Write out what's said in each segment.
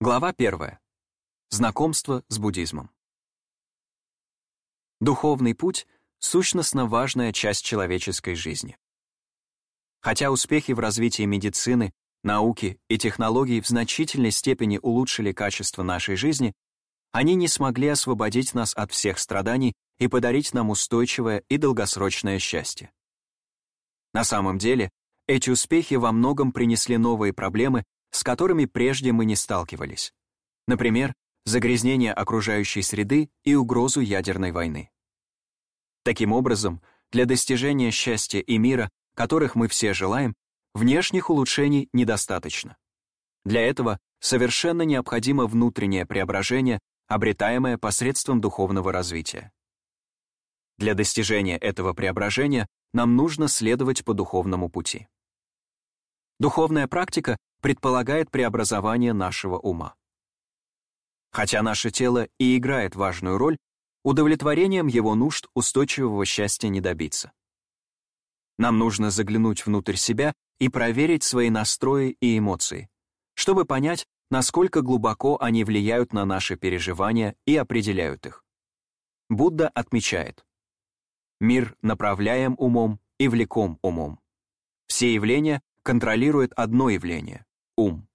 Глава 1. Знакомство с буддизмом. Духовный путь — сущностно важная часть человеческой жизни. Хотя успехи в развитии медицины, науки и технологий в значительной степени улучшили качество нашей жизни, они не смогли освободить нас от всех страданий и подарить нам устойчивое и долгосрочное счастье. На самом деле, эти успехи во многом принесли новые проблемы, с которыми прежде мы не сталкивались. Например, загрязнение окружающей среды и угрозу ядерной войны. Таким образом, для достижения счастья и мира, которых мы все желаем, внешних улучшений недостаточно. Для этого совершенно необходимо внутреннее преображение, обретаемое посредством духовного развития. Для достижения этого преображения нам нужно следовать по духовному пути. Духовная практика предполагает преобразование нашего ума. Хотя наше тело и играет важную роль, удовлетворением его нужд устойчивого счастья не добиться. Нам нужно заглянуть внутрь себя и проверить свои настрои и эмоции, чтобы понять, насколько глубоко они влияют на наши переживания и определяют их. Будда отмечает, «Мир направляем умом и влеком умом. Все явления контролирует одно явление — ум.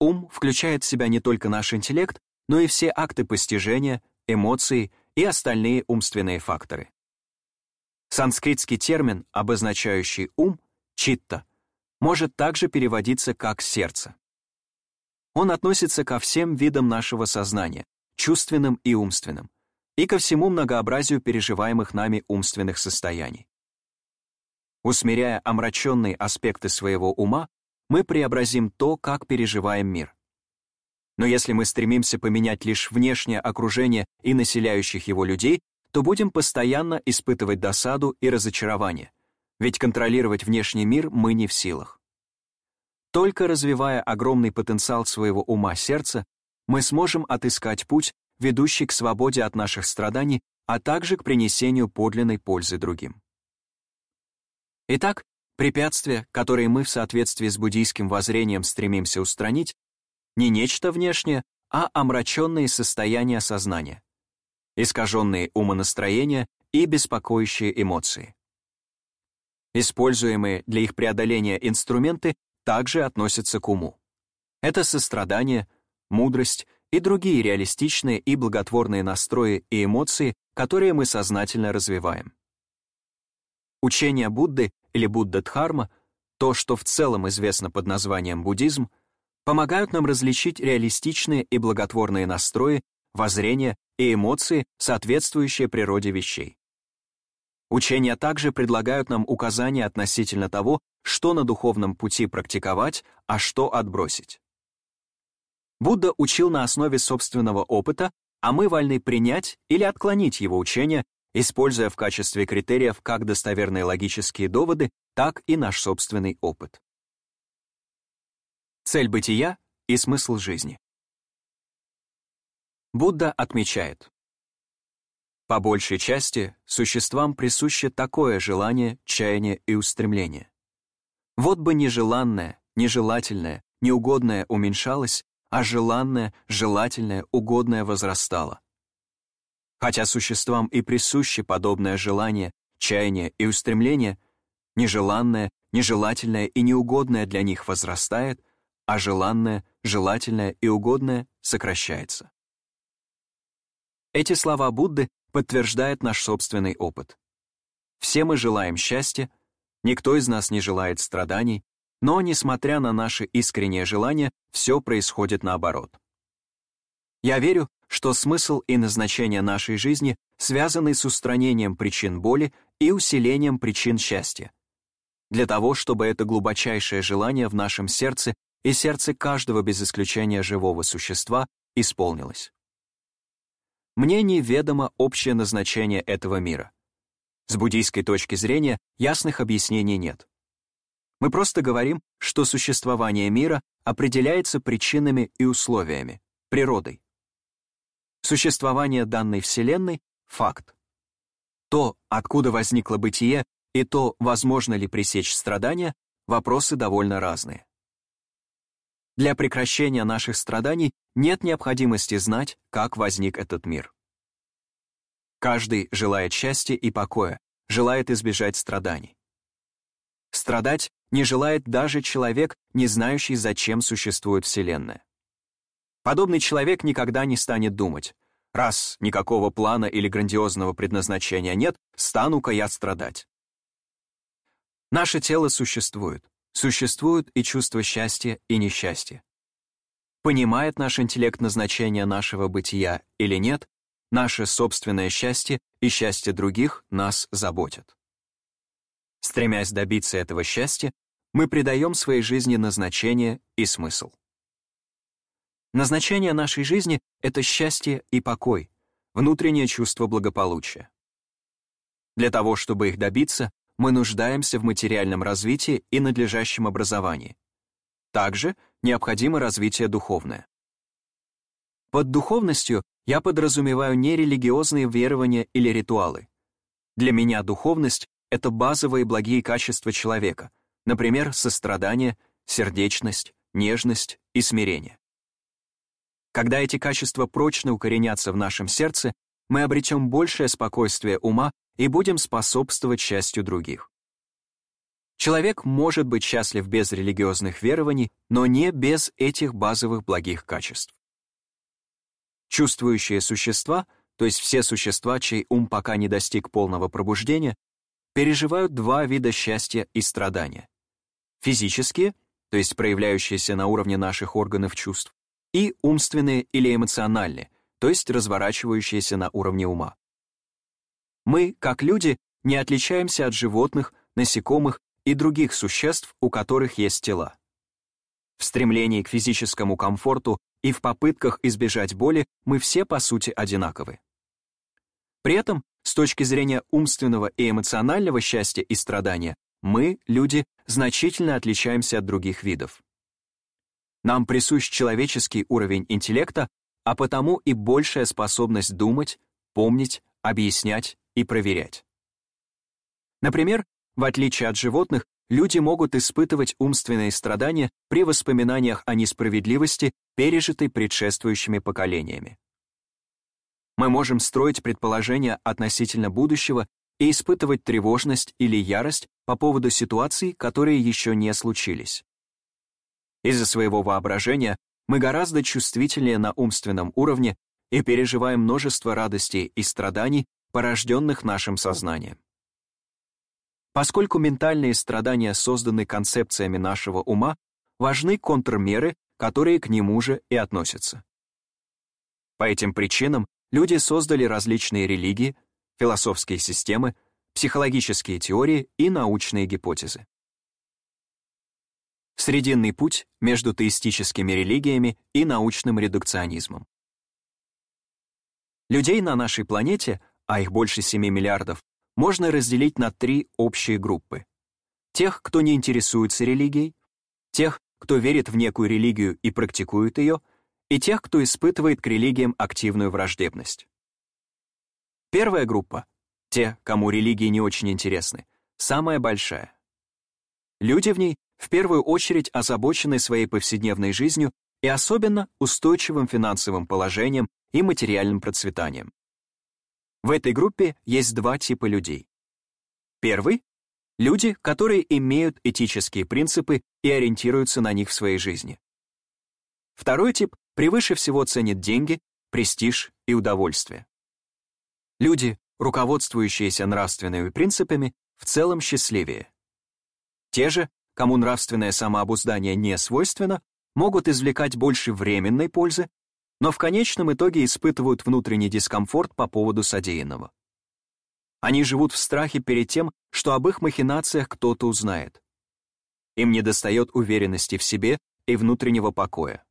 Ум включает в себя не только наш интеллект, но и все акты постижения, эмоции и остальные умственные факторы. Санскритский термин, обозначающий ум, читта, может также переводиться как «сердце». Он относится ко всем видам нашего сознания, чувственным и умственным, и ко всему многообразию переживаемых нами умственных состояний. Усмиряя омраченные аспекты своего ума, мы преобразим то, как переживаем мир. Но если мы стремимся поменять лишь внешнее окружение и населяющих его людей, то будем постоянно испытывать досаду и разочарование, ведь контролировать внешний мир мы не в силах. Только развивая огромный потенциал своего ума-сердца, мы сможем отыскать путь, ведущий к свободе от наших страданий, а также к принесению подлинной пользы другим. Итак, препятствия, которые мы в соответствии с буддийским воззрением стремимся устранить, не нечто внешнее, а омраченные состояния сознания, искаженные умонастроения и беспокоящие эмоции. Используемые для их преодоления инструменты также относятся к уму. Это сострадание, мудрость и другие реалистичные и благотворные настрои и эмоции, которые мы сознательно развиваем. Учение Будды или Будда-дхарма, то, что в целом известно под названием буддизм, помогают нам различить реалистичные и благотворные настрои, воззрения и эмоции, соответствующие природе вещей. Учения также предлагают нам указания относительно того, что на духовном пути практиковать, а что отбросить. Будда учил на основе собственного опыта, а мы вольны принять или отклонить его учение используя в качестве критериев как достоверные логические доводы, так и наш собственный опыт. Цель бытия и смысл жизни. Будда отмечает, по большей части существам присуще такое желание, чаяние и устремление. Вот бы нежеланное, нежелательное, неугодное уменьшалось, а желанное, желательное, угодное возрастало. Хотя существам и присуще подобное желание, чаяние и устремление, нежеланное, нежелательное и неугодное для них возрастает, а желанное, желательное и угодное сокращается. Эти слова Будды подтверждают наш собственный опыт. Все мы желаем счастья, никто из нас не желает страданий, но, несмотря на наши искренние желания, все происходит наоборот. Я верю, что смысл и назначение нашей жизни связаны с устранением причин боли и усилением причин счастья. Для того, чтобы это глубочайшее желание в нашем сердце и сердце каждого без исключения живого существа исполнилось. Мне неведомо общее назначение этого мира. С буддийской точки зрения ясных объяснений нет. Мы просто говорим, что существование мира определяется причинами и условиями, природой. Существование данной Вселенной — факт. То, откуда возникло бытие, и то, возможно ли пресечь страдания, вопросы довольно разные. Для прекращения наших страданий нет необходимости знать, как возник этот мир. Каждый желает счастья и покоя, желает избежать страданий. Страдать не желает даже человек, не знающий, зачем существует Вселенная. Подобный человек никогда не станет думать, раз никакого плана или грандиозного предназначения нет, стану-ка я страдать. Наше тело существует, существует и чувство счастья и несчастья. Понимает наш интеллект назначение нашего бытия или нет, наше собственное счастье и счастье других нас заботят. Стремясь добиться этого счастья, мы придаем своей жизни назначение и смысл. Назначение нашей жизни — это счастье и покой, внутреннее чувство благополучия. Для того, чтобы их добиться, мы нуждаемся в материальном развитии и надлежащем образовании. Также необходимо развитие духовное. Под духовностью я подразумеваю не религиозные верования или ритуалы. Для меня духовность — это базовые благие качества человека, например, сострадание, сердечность, нежность и смирение. Когда эти качества прочно укоренятся в нашем сердце, мы обретем большее спокойствие ума и будем способствовать счастью других. Человек может быть счастлив без религиозных верований, но не без этих базовых благих качеств. Чувствующие существа, то есть все существа, чей ум пока не достиг полного пробуждения, переживают два вида счастья и страдания. Физические, то есть проявляющиеся на уровне наших органов чувств, и умственные или эмоциональные, то есть разворачивающиеся на уровне ума. Мы, как люди, не отличаемся от животных, насекомых и других существ, у которых есть тела. В стремлении к физическому комфорту и в попытках избежать боли мы все, по сути, одинаковы. При этом, с точки зрения умственного и эмоционального счастья и страдания, мы, люди, значительно отличаемся от других видов. Нам присущ человеческий уровень интеллекта, а потому и большая способность думать, помнить, объяснять и проверять. Например, в отличие от животных, люди могут испытывать умственные страдания при воспоминаниях о несправедливости, пережитой предшествующими поколениями. Мы можем строить предположения относительно будущего и испытывать тревожность или ярость по поводу ситуаций, которые еще не случились. Из-за своего воображения мы гораздо чувствительнее на умственном уровне и переживаем множество радостей и страданий, порожденных нашим сознанием. Поскольку ментальные страдания созданы концепциями нашего ума, важны контрмеры, которые к нему же и относятся. По этим причинам люди создали различные религии, философские системы, психологические теории и научные гипотезы. Срединный путь между теистическими религиями и научным редукционизмом. Людей на нашей планете, а их больше 7 миллиардов, можно разделить на три общие группы. Тех, кто не интересуется религией, тех, кто верит в некую религию и практикует ее, и тех, кто испытывает к религиям активную враждебность. Первая группа — те, кому религии не очень интересны, самая большая. Люди в ней в первую очередь озабочены своей повседневной жизнью и особенно устойчивым финансовым положением и материальным процветанием. В этой группе есть два типа людей. Первый — люди, которые имеют этические принципы и ориентируются на них в своей жизни. Второй тип превыше всего ценит деньги, престиж и удовольствие. Люди, руководствующиеся нравственными принципами, в целом счастливее. Те же, кому нравственное самообуздание не свойственно, могут извлекать больше временной пользы, но в конечном итоге испытывают внутренний дискомфорт по поводу содеянного. Они живут в страхе перед тем, что об их махинациях кто-то узнает. Им недостает уверенности в себе и внутреннего покоя.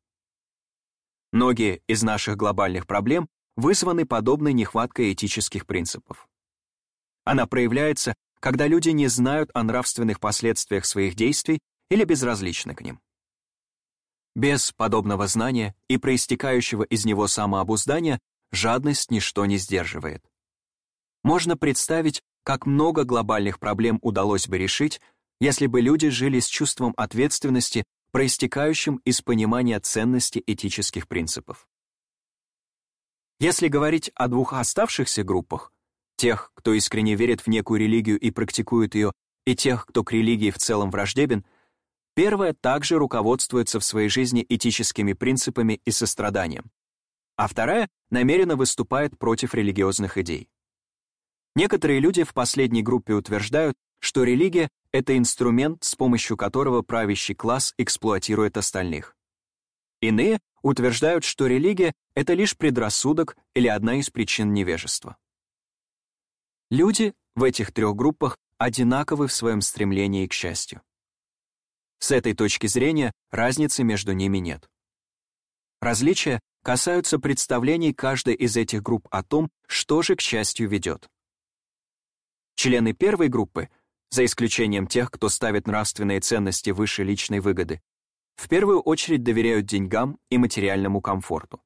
Многие из наших глобальных проблем вызваны подобной нехваткой этических принципов. Она проявляется когда люди не знают о нравственных последствиях своих действий или безразличны к ним. Без подобного знания и проистекающего из него самообуздания жадность ничто не сдерживает. Можно представить, как много глобальных проблем удалось бы решить, если бы люди жили с чувством ответственности, проистекающим из понимания ценности этических принципов. Если говорить о двух оставшихся группах, тех, кто искренне верит в некую религию и практикует ее, и тех, кто к религии в целом враждебен, первая также руководствуется в своей жизни этическими принципами и состраданием, а вторая намеренно выступает против религиозных идей. Некоторые люди в последней группе утверждают, что религия — это инструмент, с помощью которого правящий класс эксплуатирует остальных. Иные утверждают, что религия — это лишь предрассудок или одна из причин невежества. Люди в этих трех группах одинаковы в своем стремлении к счастью. С этой точки зрения разницы между ними нет. Различия касаются представлений каждой из этих групп о том, что же к счастью ведет. Члены первой группы, за исключением тех, кто ставит нравственные ценности выше личной выгоды, в первую очередь доверяют деньгам и материальному комфорту.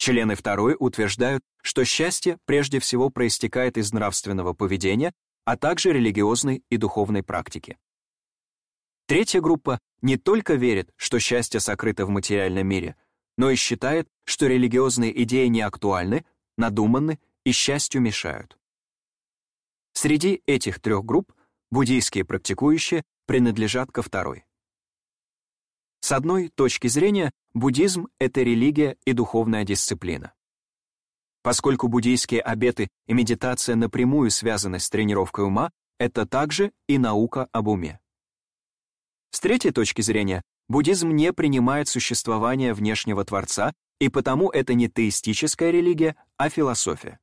Члены второй утверждают, что счастье прежде всего проистекает из нравственного поведения, а также религиозной и духовной практики. Третья группа не только верит, что счастье сокрыто в материальном мире, но и считает, что религиозные идеи не актуальны, надуманны и счастью мешают. Среди этих трех групп буддийские практикующие принадлежат ко второй. С одной точки зрения, буддизм — это религия и духовная дисциплина. Поскольку буддийские обеты и медитация напрямую связаны с тренировкой ума, это также и наука об уме. С третьей точки зрения, буддизм не принимает существование внешнего Творца, и потому это не теистическая религия, а философия.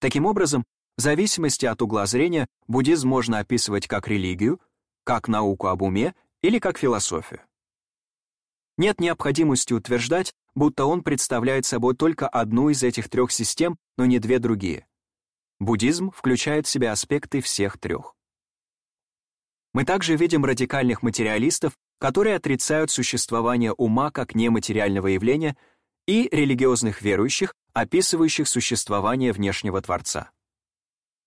Таким образом, в зависимости от угла зрения, буддизм можно описывать как религию, как науку об уме или как философию. Нет необходимости утверждать, будто он представляет собой только одну из этих трех систем, но не две другие. Буддизм включает в себя аспекты всех трех. Мы также видим радикальных материалистов, которые отрицают существование ума как нематериального явления, и религиозных верующих, описывающих существование внешнего Творца.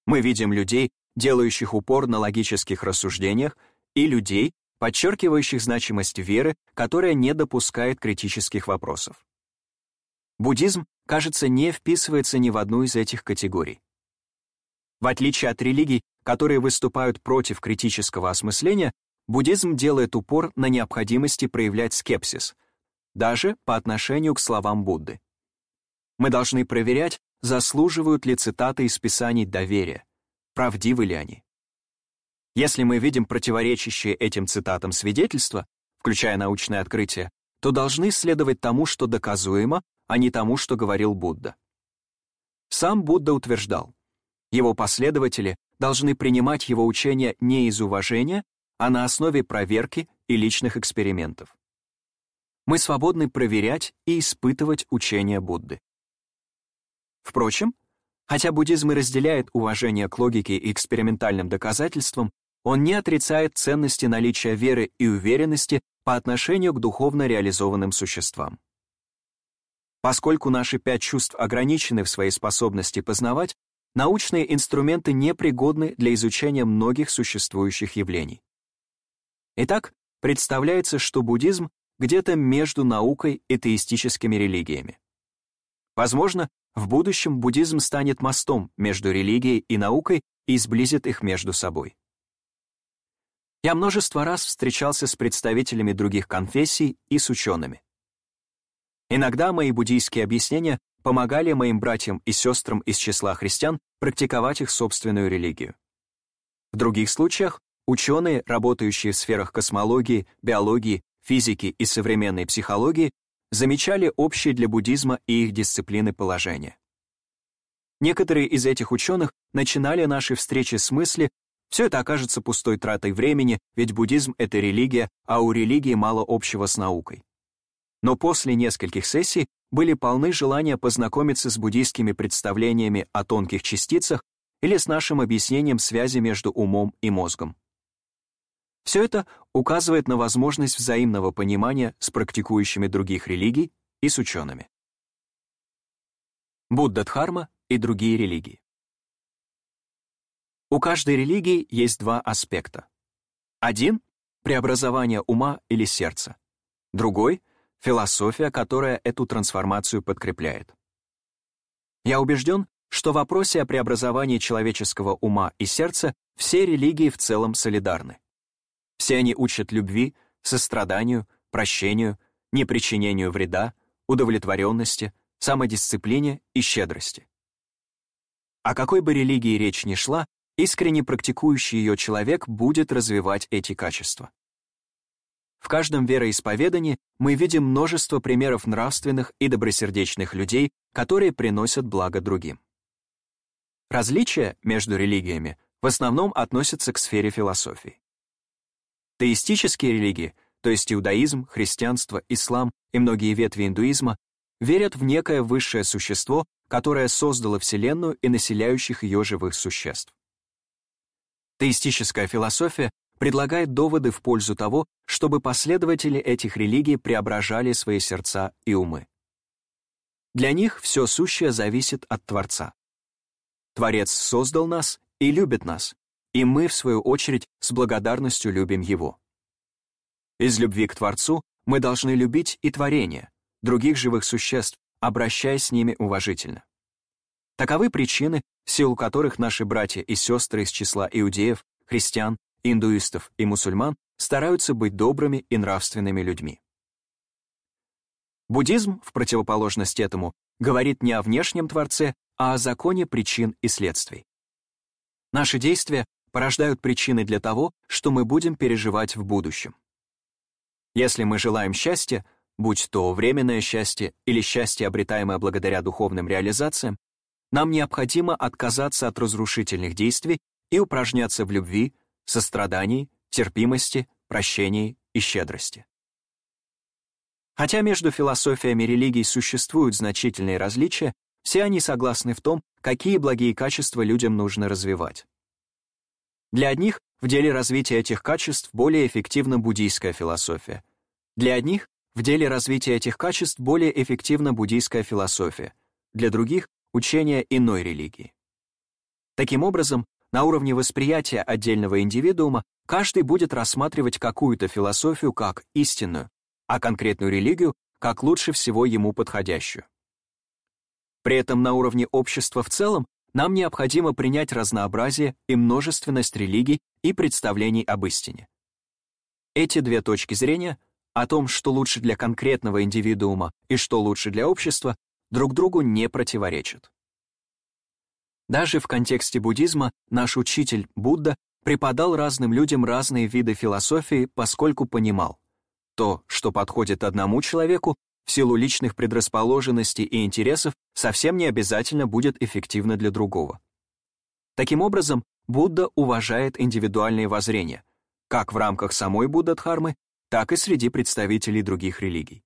Мы видим людей, делающих упор на логических рассуждениях, и людей, подчеркивающих значимость веры, которая не допускает критических вопросов. Буддизм, кажется, не вписывается ни в одну из этих категорий. В отличие от религий, которые выступают против критического осмысления, буддизм делает упор на необходимости проявлять скепсис, даже по отношению к словам Будды. Мы должны проверять, заслуживают ли цитаты из Писаний доверия, правдивы ли они. Если мы видим противоречащие этим цитатам свидетельства, включая научное открытие, то должны следовать тому, что доказуемо, а не тому, что говорил Будда. Сам Будда утверждал, его последователи должны принимать его учения не из уважения, а на основе проверки и личных экспериментов. Мы свободны проверять и испытывать учения Будды. Впрочем, хотя буддизм и разделяет уважение к логике и экспериментальным доказательствам, он не отрицает ценности наличия веры и уверенности по отношению к духовно реализованным существам. Поскольку наши пять чувств ограничены в своей способности познавать, научные инструменты непригодны для изучения многих существующих явлений. Итак, представляется, что буддизм где-то между наукой и теистическими религиями. Возможно, в будущем буддизм станет мостом между религией и наукой и сблизит их между собой. Я множество раз встречался с представителями других конфессий и с учеными. Иногда мои буддийские объяснения помогали моим братьям и сестрам из числа христиан практиковать их собственную религию. В других случаях ученые, работающие в сферах космологии, биологии, физики и современной психологии, замечали общие для буддизма и их дисциплины положения. Некоторые из этих ученых начинали наши встречи с мысли «все это окажется пустой тратой времени, ведь буддизм — это религия, а у религии мало общего с наукой». Но после нескольких сессий были полны желания познакомиться с буддийскими представлениями о тонких частицах или с нашим объяснением связи между умом и мозгом. Все это указывает на возможность взаимного понимания с практикующими других религий и с учеными. Будда-дхарма и другие религии. У каждой религии есть два аспекта. Один преобразование ума или сердца. Другой — философия, которая эту трансформацию подкрепляет. Я убежден, что в вопросе о преобразовании человеческого ума и сердца все религии в целом солидарны. Все они учат любви, состраданию, прощению, непричинению вреда, удовлетворенности, самодисциплине и щедрости. О какой бы религии речь ни шла, искренне практикующий ее человек будет развивать эти качества. В каждом вероисповедании мы видим множество примеров нравственных и добросердечных людей, которые приносят благо другим. Различия между религиями в основном относятся к сфере философии. Теистические религии, то есть иудаизм, христианство, ислам и многие ветви индуизма, верят в некое высшее существо, которое создало Вселенную и населяющих ее живых существ. Теистическая философия предлагает доводы в пользу того, чтобы последователи этих религий преображали свои сердца и умы. Для них все сущее зависит от Творца. Творец создал нас и любит нас, и мы, в свою очередь, с благодарностью любим Его. Из любви к Творцу мы должны любить и творение, других живых существ, обращаясь с ними уважительно. Таковы причины, в силу которых наши братья и сестры из числа иудеев, христиан, индуистов и мусульман стараются быть добрыми и нравственными людьми. Буддизм, в противоположность этому, говорит не о внешнем Творце, а о законе причин и следствий. Наши действия порождают причины для того, что мы будем переживать в будущем. Если мы желаем счастья, будь то временное счастье или счастье, обретаемое благодаря духовным реализациям, нам необходимо отказаться от разрушительных действий и упражняться в любви, сострадании, терпимости, прощении и щедрости. Хотя между философиями религий существуют значительные различия, все они согласны в том, какие благие качества людям нужно развивать. Для одних в деле развития этих качеств более эффективна буддийская философия. Для одних в деле развития этих качеств более эффективна буддийская философия. Для других учения иной религии. Таким образом, на уровне восприятия отдельного индивидуума каждый будет рассматривать какую-то философию как истинную, а конкретную религию как лучше всего ему подходящую. При этом на уровне общества в целом нам необходимо принять разнообразие и множественность религий и представлений об истине. Эти две точки зрения о том, что лучше для конкретного индивидуума и что лучше для общества, друг другу не противоречат. Даже в контексте буддизма наш учитель Будда преподал разным людям разные виды философии, поскольку понимал, то, что подходит одному человеку, в силу личных предрасположенностей и интересов, совсем не обязательно будет эффективно для другого. Таким образом, Будда уважает индивидуальные воззрения, как в рамках самой Будда-дхармы, так и среди представителей других религий.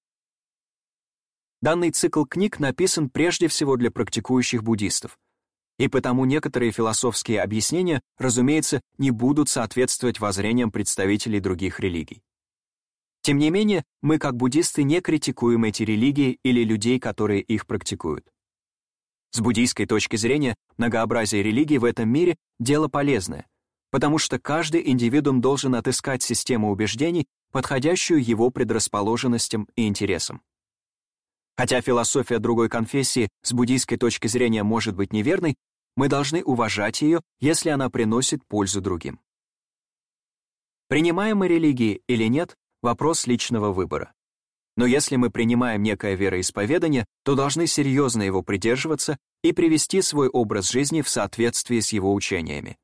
Данный цикл книг написан прежде всего для практикующих буддистов, и потому некоторые философские объяснения, разумеется, не будут соответствовать воззрениям представителей других религий. Тем не менее, мы как буддисты не критикуем эти религии или людей, которые их практикуют. С буддийской точки зрения, многообразие религий в этом мире — дело полезное, потому что каждый индивидуум должен отыскать систему убеждений, подходящую его предрасположенностям и интересам. Хотя философия другой конфессии с буддийской точки зрения может быть неверной, мы должны уважать ее, если она приносит пользу другим. Принимаем мы религии или нет — вопрос личного выбора. Но если мы принимаем некое вероисповедание, то должны серьезно его придерживаться и привести свой образ жизни в соответствии с его учениями.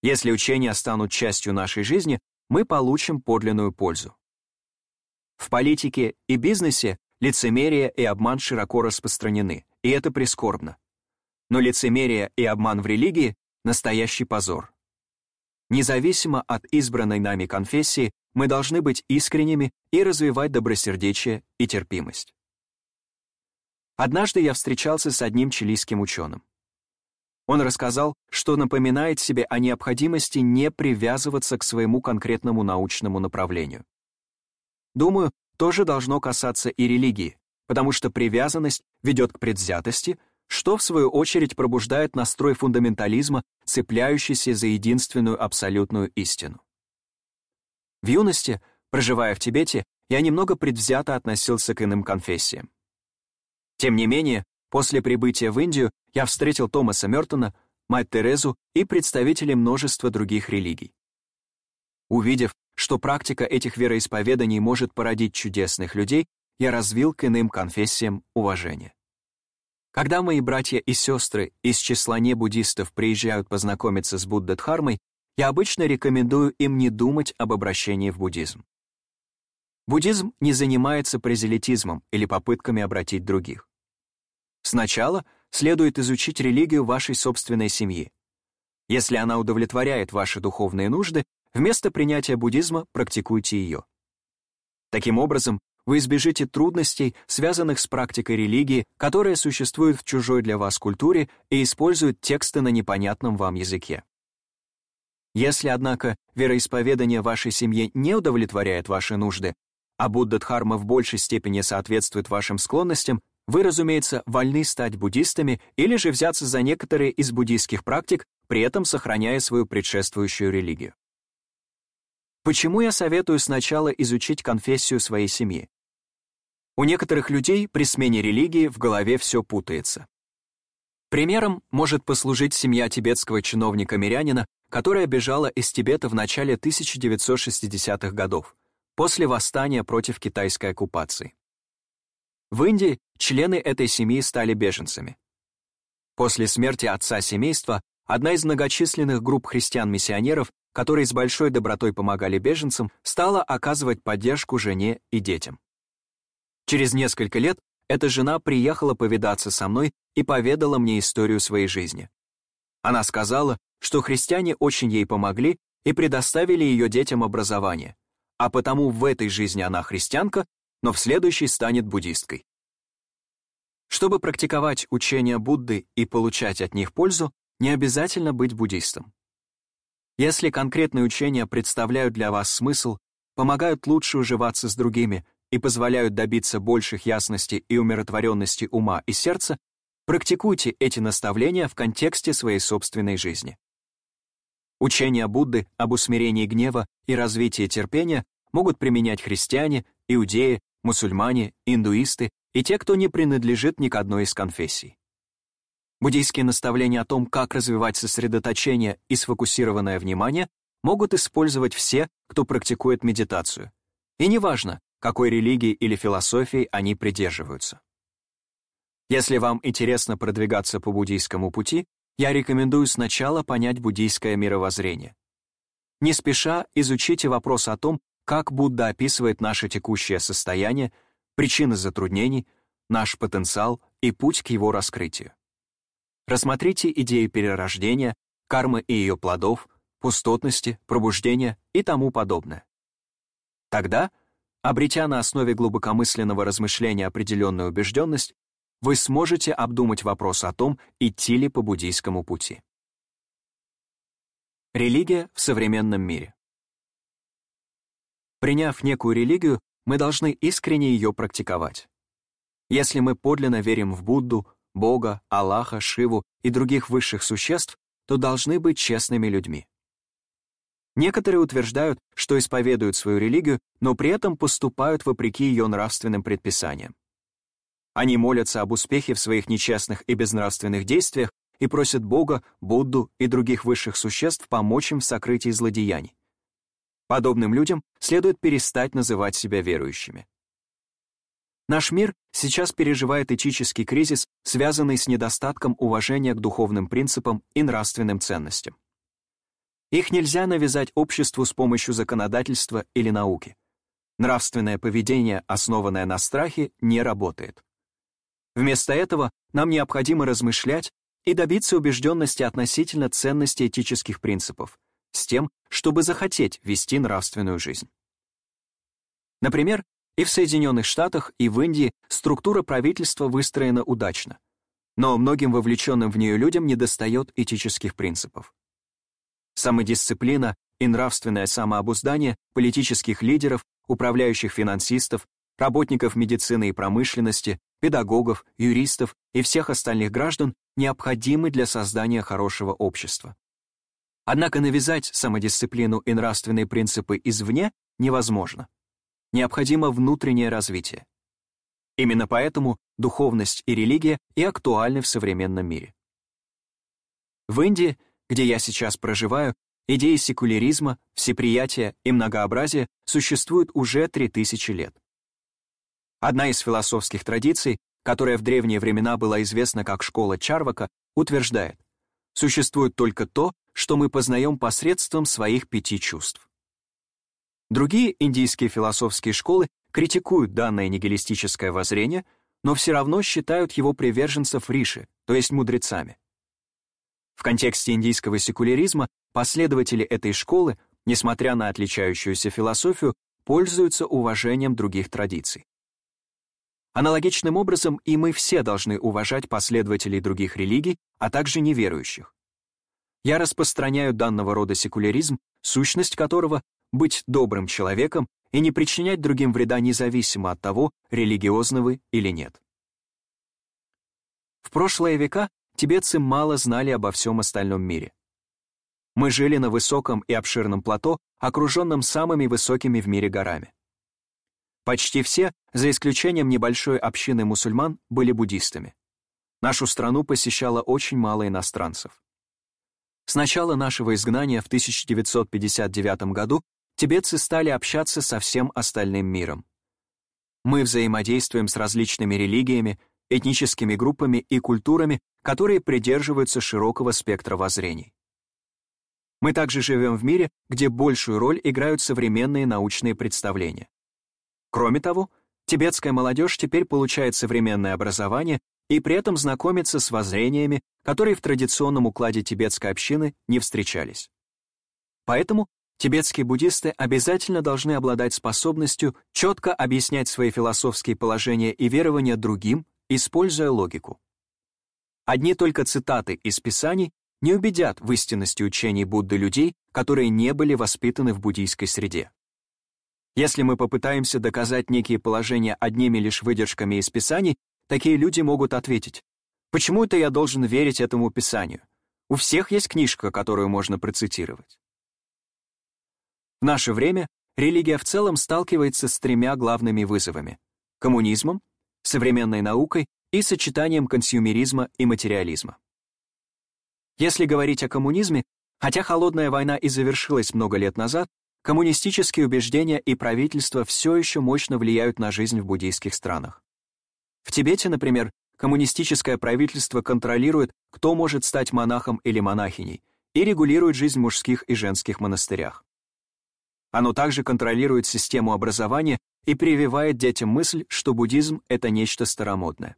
Если учения станут частью нашей жизни, мы получим подлинную пользу. В политике и бизнесе Лицемерие и обман широко распространены, и это прискорбно. Но лицемерие и обман в религии — настоящий позор. Независимо от избранной нами конфессии, мы должны быть искренними и развивать добросердечие и терпимость. Однажды я встречался с одним чилийским ученым. Он рассказал, что напоминает себе о необходимости не привязываться к своему конкретному научному направлению. Думаю, тоже должно касаться и религии, потому что привязанность ведет к предвзятости, что в свою очередь пробуждает настрой фундаментализма, цепляющийся за единственную абсолютную истину. В юности, проживая в Тибете, я немного предвзято относился к иным конфессиям. Тем не менее, после прибытия в Индию я встретил Томаса Мертона, мать Терезу и представителей множества других религий. Увидев, что практика этих вероисповеданий может породить чудесных людей, я развил к иным конфессиям уважение. Когда мои братья и сестры из числа небуддистов приезжают познакомиться с Буддха-дхармой, я обычно рекомендую им не думать об обращении в буддизм. Буддизм не занимается презелитизмом или попытками обратить других. Сначала следует изучить религию вашей собственной семьи. Если она удовлетворяет ваши духовные нужды, вместо принятия буддизма практикуйте ее. Таким образом, вы избежите трудностей, связанных с практикой религии, которая существует в чужой для вас культуре и использует тексты на непонятном вам языке. Если, однако, вероисповедание вашей семьи не удовлетворяет ваши нужды, а Будда-дхарма в большей степени соответствует вашим склонностям, вы, разумеется, вольны стать буддистами или же взяться за некоторые из буддийских практик, при этом сохраняя свою предшествующую религию. Почему я советую сначала изучить конфессию своей семьи? У некоторых людей при смене религии в голове все путается. Примером может послужить семья тибетского чиновника-мирянина, которая бежала из Тибета в начале 1960-х годов, после восстания против китайской оккупации. В Индии члены этой семьи стали беженцами. После смерти отца семейства одна из многочисленных групп христиан-миссионеров, которые с большой добротой помогали беженцам, стала оказывать поддержку жене и детям. Через несколько лет эта жена приехала повидаться со мной и поведала мне историю своей жизни. Она сказала, что христиане очень ей помогли и предоставили ее детям образование, а потому в этой жизни она христианка, но в следующей станет буддисткой. Чтобы практиковать учения Будды и получать от них пользу, не обязательно быть буддистом. Если конкретные учения представляют для вас смысл, помогают лучше уживаться с другими и позволяют добиться больших ясности и умиротворенности ума и сердца, практикуйте эти наставления в контексте своей собственной жизни. Учения Будды об усмирении гнева и развитии терпения могут применять христиане, иудеи, мусульмане, индуисты и те, кто не принадлежит ни к одной из конфессий. Буддийские наставления о том, как развивать сосредоточение и сфокусированное внимание, могут использовать все, кто практикует медитацию. И неважно, какой религии или философии они придерживаются. Если вам интересно продвигаться по буддийскому пути, я рекомендую сначала понять буддийское мировоззрение. Не спеша изучите вопрос о том, как Будда описывает наше текущее состояние, причины затруднений, наш потенциал и путь к его раскрытию. Рассмотрите идеи перерождения, кармы и ее плодов, пустотности, пробуждения и тому подобное. Тогда — Обретя на основе глубокомысленного размышления определенную убежденность, вы сможете обдумать вопрос о том, идти ли по буддийскому пути. Религия в современном мире. Приняв некую религию, мы должны искренне ее практиковать. Если мы подлинно верим в Будду, Бога, Аллаха, Шиву и других высших существ, то должны быть честными людьми. Некоторые утверждают, что исповедуют свою религию, но при этом поступают вопреки ее нравственным предписаниям. Они молятся об успехе в своих нечестных и безнравственных действиях и просят Бога, Будду и других высших существ помочь им в сокрытии злодеяний. Подобным людям следует перестать называть себя верующими. Наш мир сейчас переживает этический кризис, связанный с недостатком уважения к духовным принципам и нравственным ценностям. Их нельзя навязать обществу с помощью законодательства или науки. Нравственное поведение, основанное на страхе, не работает. Вместо этого нам необходимо размышлять и добиться убежденности относительно ценности этических принципов, с тем, чтобы захотеть вести нравственную жизнь. Например, и в Соединенных Штатах, и в Индии структура правительства выстроена удачно, но многим вовлеченным в нее людям недостает этических принципов. Самодисциплина и нравственное самообуздание политических лидеров, управляющих финансистов, работников медицины и промышленности, педагогов, юристов и всех остальных граждан необходимы для создания хорошего общества. Однако навязать самодисциплину и нравственные принципы извне невозможно. Необходимо внутреннее развитие. Именно поэтому духовность и религия и актуальны в современном мире. В Индии, где я сейчас проживаю, идеи секуляризма, всеприятия и многообразия существуют уже 3000 лет. Одна из философских традиций, которая в древние времена была известна как школа Чарвака, утверждает, существует только то, что мы познаем посредством своих пяти чувств. Другие индийские философские школы критикуют данное нигилистическое воззрение, но все равно считают его приверженцев риши, то есть мудрецами. В контексте индийского секуляризма последователи этой школы, несмотря на отличающуюся философию, пользуются уважением других традиций. Аналогичным образом и мы все должны уважать последователей других религий, а также неверующих. Я распространяю данного рода секуляризм, сущность которого — быть добрым человеком и не причинять другим вреда независимо от того, религиозны вы или нет. В прошлые века тибетцы мало знали обо всем остальном мире. Мы жили на высоком и обширном плато, окруженном самыми высокими в мире горами. Почти все, за исключением небольшой общины мусульман, были буддистами. Нашу страну посещало очень мало иностранцев. С начала нашего изгнания в 1959 году тибетцы стали общаться со всем остальным миром. Мы взаимодействуем с различными религиями, этническими группами и культурами, которые придерживаются широкого спектра воззрений. Мы также живем в мире, где большую роль играют современные научные представления. Кроме того, тибетская молодежь теперь получает современное образование и при этом знакомится с воззрениями, которые в традиционном укладе тибетской общины не встречались. Поэтому тибетские буддисты обязательно должны обладать способностью четко объяснять свои философские положения и верования другим, используя логику. Одни только цитаты из Писаний не убедят в истинности учений Будды людей, которые не были воспитаны в буддийской среде. Если мы попытаемся доказать некие положения одними лишь выдержками из Писаний, такие люди могут ответить, почему это я должен верить этому Писанию? У всех есть книжка, которую можно процитировать. В наше время религия в целом сталкивается с тремя главными вызовами — коммунизмом, современной наукой и сочетанием консюмеризма и материализма. Если говорить о коммунизме, хотя холодная война и завершилась много лет назад, коммунистические убеждения и правительства все еще мощно влияют на жизнь в буддийских странах. В Тибете, например, коммунистическое правительство контролирует, кто может стать монахом или монахиней, и регулирует жизнь в мужских и женских монастырях. Оно также контролирует систему образования и прививает детям мысль, что буддизм — это нечто старомодное.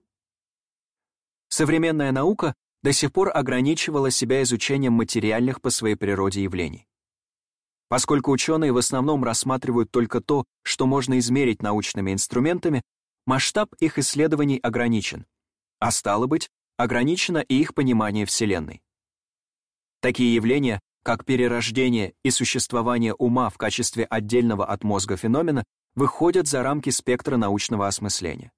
Современная наука до сих пор ограничивала себя изучением материальных по своей природе явлений. Поскольку ученые в основном рассматривают только то, что можно измерить научными инструментами, масштаб их исследований ограничен, а стало быть, ограничено и их понимание Вселенной. Такие явления, как перерождение и существование ума в качестве отдельного от мозга феномена, выходят за рамки спектра научного осмысления.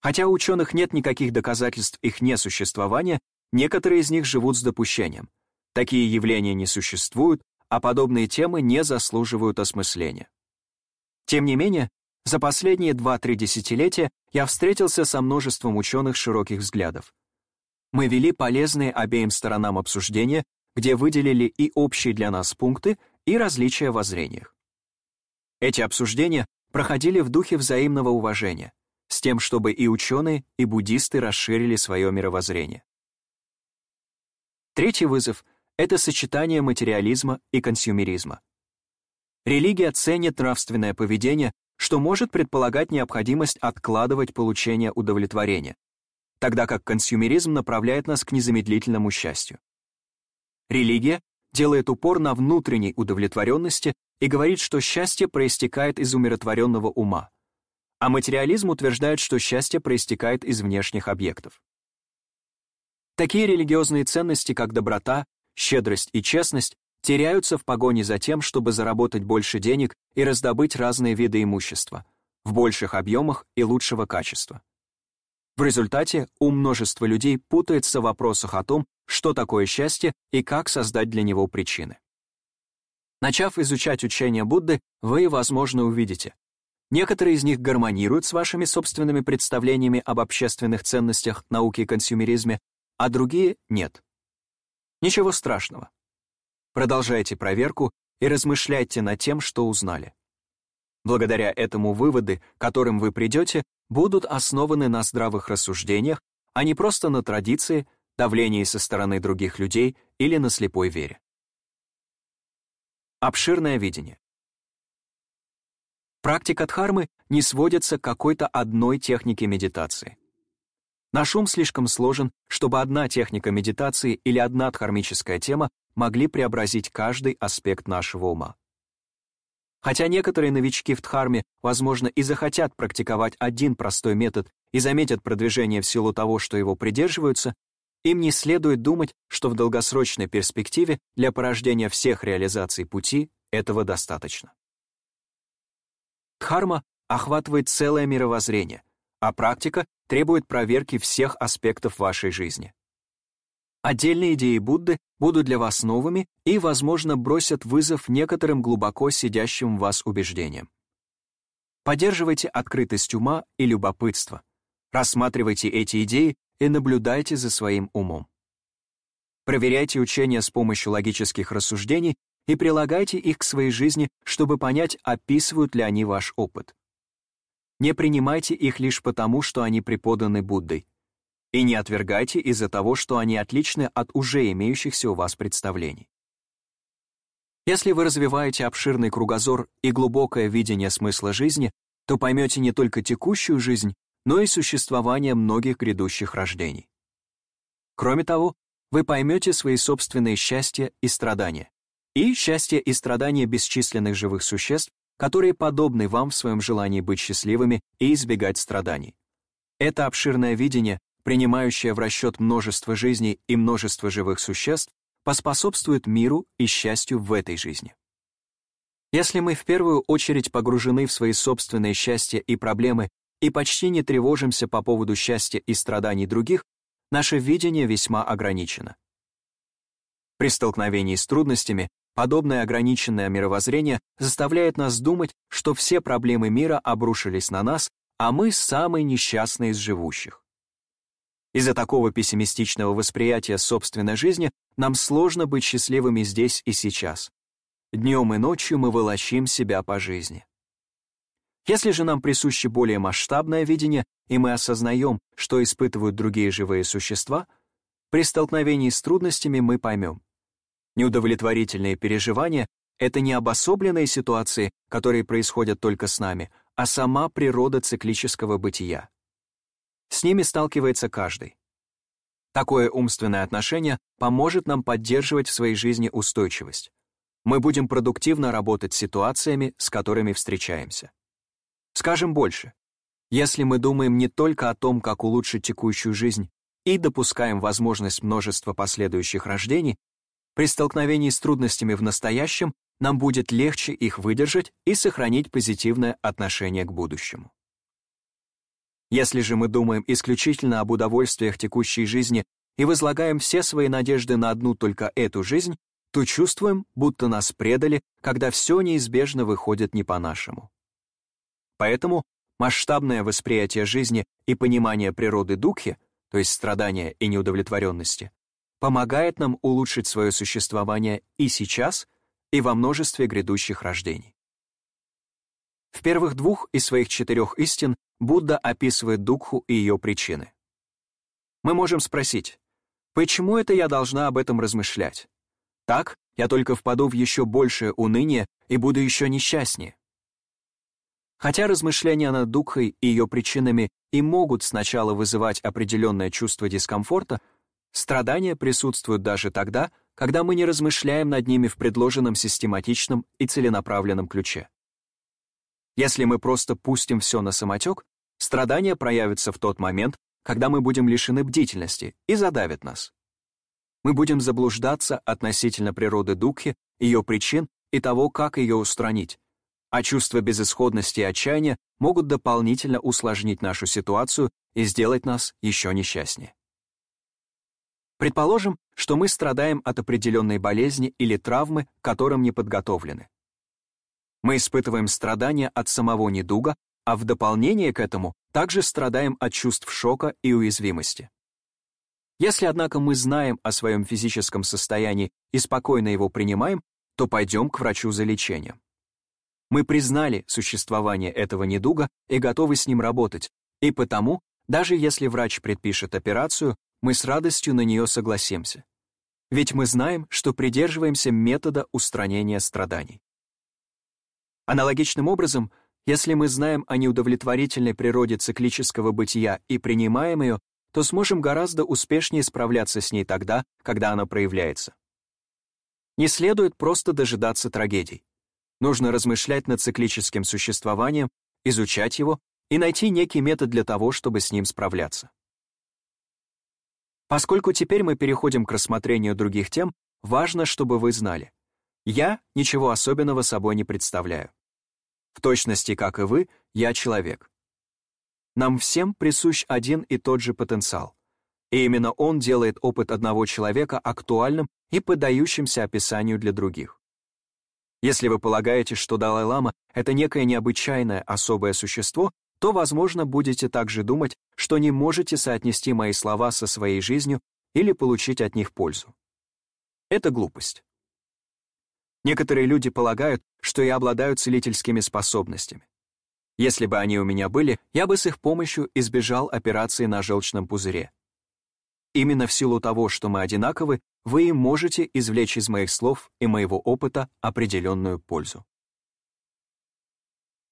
Хотя у ученых нет никаких доказательств их несуществования, некоторые из них живут с допущением. Такие явления не существуют, а подобные темы не заслуживают осмысления. Тем не менее, за последние 2-3 десятилетия я встретился со множеством ученых широких взглядов. Мы вели полезные обеим сторонам обсуждения, где выделили и общие для нас пункты, и различия воззрениях. Эти обсуждения проходили в духе взаимного уважения, с тем, чтобы и ученые, и буддисты расширили свое мировоззрение. Третий вызов — это сочетание материализма и консюмеризма. Религия ценит нравственное поведение, что может предполагать необходимость откладывать получение удовлетворения, тогда как консюмеризм направляет нас к незамедлительному счастью. Религия делает упор на внутренней удовлетворенности и говорит, что счастье проистекает из умиротворенного ума, а материализм утверждает, что счастье проистекает из внешних объектов. Такие религиозные ценности, как доброта, щедрость и честность теряются в погоне за тем, чтобы заработать больше денег и раздобыть разные виды имущества в больших объемах и лучшего качества. В результате у множества людей путается в вопросах о том, что такое счастье и как создать для него причины. Начав изучать учение Будды, вы, возможно, увидите. Некоторые из них гармонируют с вашими собственными представлениями об общественных ценностях, науке и консюмеризме, а другие — нет. Ничего страшного. Продолжайте проверку и размышляйте над тем, что узнали. Благодаря этому выводы, к которым вы придете, будут основаны на здравых рассуждениях, а не просто на традиции, давлении со стороны других людей или на слепой вере. Обширное видение. Практика дхармы не сводится к какой-то одной технике медитации. Наш ум слишком сложен, чтобы одна техника медитации или одна дхармическая тема могли преобразить каждый аспект нашего ума. Хотя некоторые новички в Дхарме, возможно, и захотят практиковать один простой метод и заметят продвижение в силу того, что его придерживаются, им не следует думать, что в долгосрочной перспективе для порождения всех реализаций пути этого достаточно. Дхарма охватывает целое мировоззрение, а практика требует проверки всех аспектов вашей жизни. Отдельные идеи Будды будут для вас новыми и, возможно, бросят вызов некоторым глубоко сидящим в вас убеждениям. Поддерживайте открытость ума и любопытство. Рассматривайте эти идеи и наблюдайте за своим умом. Проверяйте учения с помощью логических рассуждений и прилагайте их к своей жизни, чтобы понять, описывают ли они ваш опыт. Не принимайте их лишь потому, что они преподаны Буддой. И не отвергайте из-за того, что они отличны от уже имеющихся у вас представлений. Если вы развиваете обширный кругозор и глубокое видение смысла жизни, то поймете не только текущую жизнь, но и существование многих грядущих рождений. Кроме того, вы поймете свои собственные счастья и страдания, и счастье и страдания бесчисленных живых существ, которые подобны вам в своем желании быть счастливыми и избегать страданий. Это обширное видение принимающая в расчет множество жизней и множество живых существ, поспособствует миру и счастью в этой жизни. Если мы в первую очередь погружены в свои собственные счастья и проблемы и почти не тревожимся по поводу счастья и страданий других, наше видение весьма ограничено. При столкновении с трудностями подобное ограниченное мировоззрение заставляет нас думать, что все проблемы мира обрушились на нас, а мы самые несчастные из живущих. Из-за такого пессимистичного восприятия собственной жизни нам сложно быть счастливыми здесь и сейчас. Днем и ночью мы волочим себя по жизни. Если же нам присуще более масштабное видение, и мы осознаем, что испытывают другие живые существа, при столкновении с трудностями мы поймем. Неудовлетворительные переживания — это не обособленные ситуации, которые происходят только с нами, а сама природа циклического бытия. С ними сталкивается каждый. Такое умственное отношение поможет нам поддерживать в своей жизни устойчивость. Мы будем продуктивно работать с ситуациями, с которыми встречаемся. Скажем больше. Если мы думаем не только о том, как улучшить текущую жизнь, и допускаем возможность множества последующих рождений, при столкновении с трудностями в настоящем нам будет легче их выдержать и сохранить позитивное отношение к будущему. Если же мы думаем исключительно об удовольствиях текущей жизни и возлагаем все свои надежды на одну только эту жизнь, то чувствуем, будто нас предали, когда все неизбежно выходит не по-нашему. Поэтому масштабное восприятие жизни и понимание природы духи, то есть страдания и неудовлетворенности, помогает нам улучшить свое существование и сейчас, и во множестве грядущих рождений. В первых двух из своих четырех истин Будда описывает Дукху и ее причины. Мы можем спросить, почему это я должна об этом размышлять? Так я только впаду в еще большее уныние и буду еще несчастнее. Хотя размышления над Дукхой и ее причинами и могут сначала вызывать определенное чувство дискомфорта, страдания присутствуют даже тогда, когда мы не размышляем над ними в предложенном систематичном и целенаправленном ключе. Если мы просто пустим все на самотек, страдания проявятся в тот момент, когда мы будем лишены бдительности и задавят нас. Мы будем заблуждаться относительно природы Духи, ее причин и того, как ее устранить, а чувства безысходности и отчаяния могут дополнительно усложнить нашу ситуацию и сделать нас еще несчастнее. Предположим, что мы страдаем от определенной болезни или травмы, к которым не подготовлены. Мы испытываем страдания от самого недуга, а в дополнение к этому также страдаем от чувств шока и уязвимости. Если, однако, мы знаем о своем физическом состоянии и спокойно его принимаем, то пойдем к врачу за лечением. Мы признали существование этого недуга и готовы с ним работать, и потому, даже если врач предпишет операцию, мы с радостью на нее согласимся. Ведь мы знаем, что придерживаемся метода устранения страданий. Аналогичным образом, если мы знаем о неудовлетворительной природе циклического бытия и принимаем ее, то сможем гораздо успешнее справляться с ней тогда, когда она проявляется. Не следует просто дожидаться трагедий. Нужно размышлять над циклическим существованием, изучать его и найти некий метод для того, чтобы с ним справляться. Поскольку теперь мы переходим к рассмотрению других тем, важно, чтобы вы знали. Я ничего особенного собой не представляю. В точности, как и вы, я человек. Нам всем присущ один и тот же потенциал. И именно он делает опыт одного человека актуальным и поддающимся описанию для других. Если вы полагаете, что Далай-лама — это некое необычайное особое существо, то, возможно, будете также думать, что не можете соотнести мои слова со своей жизнью или получить от них пользу. Это глупость. Некоторые люди полагают, что я обладаю целительскими способностями. Если бы они у меня были, я бы с их помощью избежал операции на желчном пузыре. Именно в силу того, что мы одинаковы, вы можете извлечь из моих слов и моего опыта определенную пользу.